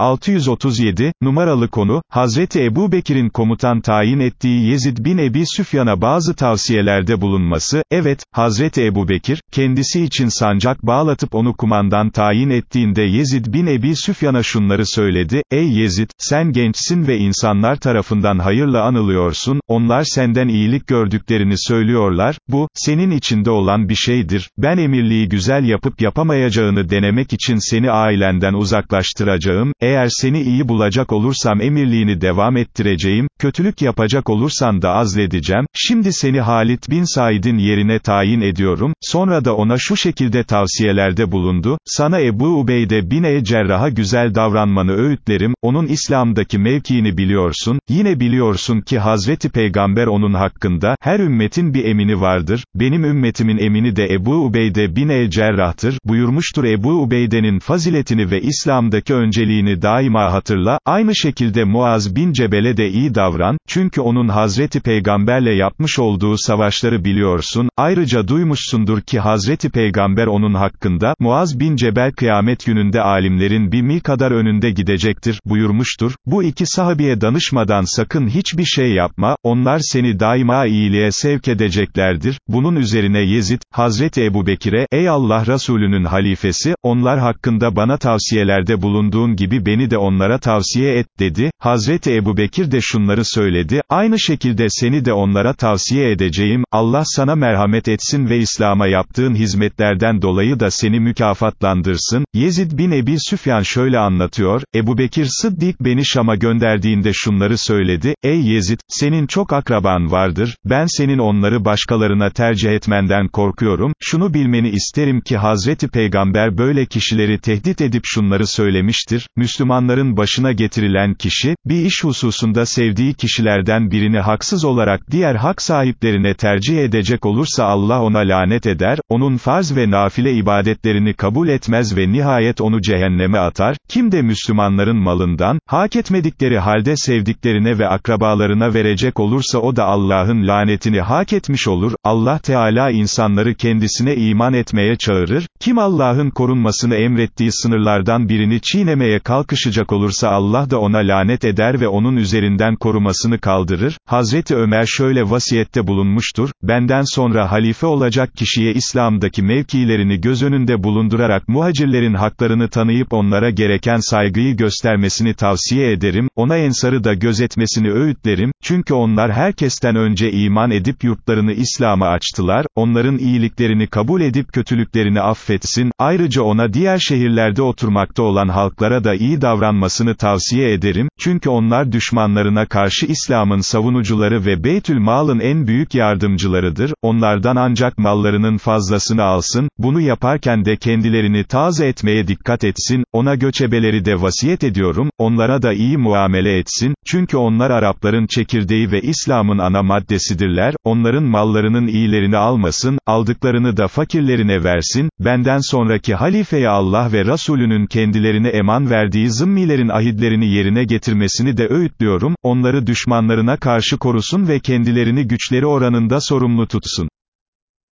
637, numaralı konu, Hazreti Ebu Bekir'in komutan tayin ettiği Yezid bin Ebi Süfyan'a bazı tavsiyelerde bulunması, evet, Hazreti Ebu Bekir, kendisi için sancak bağlatıp onu kumandan tayin ettiğinde Yezid bin Ebi Süfyan'a şunları söyledi, ey Yezid, sen gençsin ve insanlar tarafından hayırla anılıyorsun, onlar senden iyilik gördüklerini söylüyorlar, bu, senin içinde olan bir şeydir, ben emirliği güzel yapıp yapamayacağını denemek için seni ailenden uzaklaştıracağım, eğer seni iyi bulacak olursam emirliğini devam ettireceğim, kötülük yapacak olursan da azledeceğim, şimdi seni Halit bin Said'in yerine tayin ediyorum, sonra da ona şu şekilde tavsiyelerde bulundu, sana Ebu Ubeyde bin e Cerrah'a güzel davranmanı öğütlerim, onun İslam'daki mevkiini biliyorsun, yine biliyorsun ki Hazreti Peygamber onun hakkında, her ümmetin bir emini vardır, benim ümmetimin emini de Ebu Ubeyde bin e Cerrah'tır, buyurmuştur Ebu Ubeyde'nin faziletini ve İslam'daki önceliğini daima hatırla, aynı şekilde Muaz bin Cebel'e de iyi davran, çünkü onun Hazreti Peygamberle yapmış olduğu savaşları biliyorsun, ayrıca duymuşsundur ki Hazreti Peygamber onun hakkında, Muaz bin Cebel kıyamet gününde alimlerin bir mi kadar önünde gidecektir, buyurmuştur, bu iki sahabiye danışmadan sakın hiçbir şey yapma, onlar seni daima iyiliğe sevk edeceklerdir, bunun üzerine Yezid, Hazreti Ebu Bekir'e, ey Allah Resulünün halifesi, onlar hakkında bana tavsiyelerde bulunduğun gibi beni de onlara tavsiye et, dedi, Hazreti Ebu Bekir de şunları söyledi, aynı şekilde seni de onlara tavsiye edeceğim, Allah sana merhamet etsin ve İslam'a yaptığın hizmetlerden dolayı da seni mükafatlandırsın, Yezid bin Ebi Süfyan şöyle anlatıyor, Ebu Bekir Sıddik beni Şam'a gönderdiğinde şunları söyledi, ey Yezid, senin çok akraban vardır, ben senin onları başkalarına tercih etmenden korkuyorum, şunu bilmeni isterim ki Hazreti Peygamber böyle kişileri tehdit edip şunları söylemiştir, Müslümanların başına getirilen kişi, bir iş hususunda sevdiği kişilerden birini haksız olarak diğer hak sahiplerine tercih edecek olursa Allah ona lanet eder, onun farz ve nafile ibadetlerini kabul etmez ve nihayet onu cehenneme atar, kim de Müslümanların malından, hak etmedikleri halde sevdiklerine ve akrabalarına verecek olursa o da Allah'ın lanetini hak etmiş olur, Allah Teala insanları kendisine iman etmeye çağırır, kim Allah'ın korunmasını emrettiği sınırlardan birini çiğnemeye kalkışacak olursa Allah da ona lanet eder ve onun üzerinden korumasını kaldırır, Hazreti Ömer şöyle vasiyette bulunmuştur, benden sonra halife olacak kişiye İslam'daki mevkilerini göz önünde bulundurarak muhacirlerin haklarını tanıyıp onlara gereken saygıyı göstermesini tavsiye ederim, ona ensarı da gözetmesini öğütlerim, çünkü onlar herkesten önce iman edip yurtlarını İslam'a açtılar, onların iyiliklerini kabul edip kötülüklerini affetsin, ayrıca ona diğer şehirlerde oturmakta olan halklara da iyi davranmasını tavsiye ederim, çünkü onlar düşmanlarına karşı İslam'ın savunucuları ve Beytül Mal'ın en büyük yardımcılarıdır, onlardan ancak mallarının fazlasını alsın, bunu yaparken de kendilerini taze etmeye dikkat etsin, ona göçebeleri de vasiyet ediyorum, onlara da iyi muamele etsin, çünkü onlar Arapların çekirdeği ve İslam'ın ana maddesidirler, onların mallarının iyilerini almasın, aldıklarını da fakirlerine versin, benden sonraki halifeye Allah ve Resulünün kendilerine eman verdiği zımmilerin ahidlerini yerine getirmesini de öğütlüyorum, onları düşmanlarına karşı korusun ve kendilerini güçleri oranında sorumlu tutsun.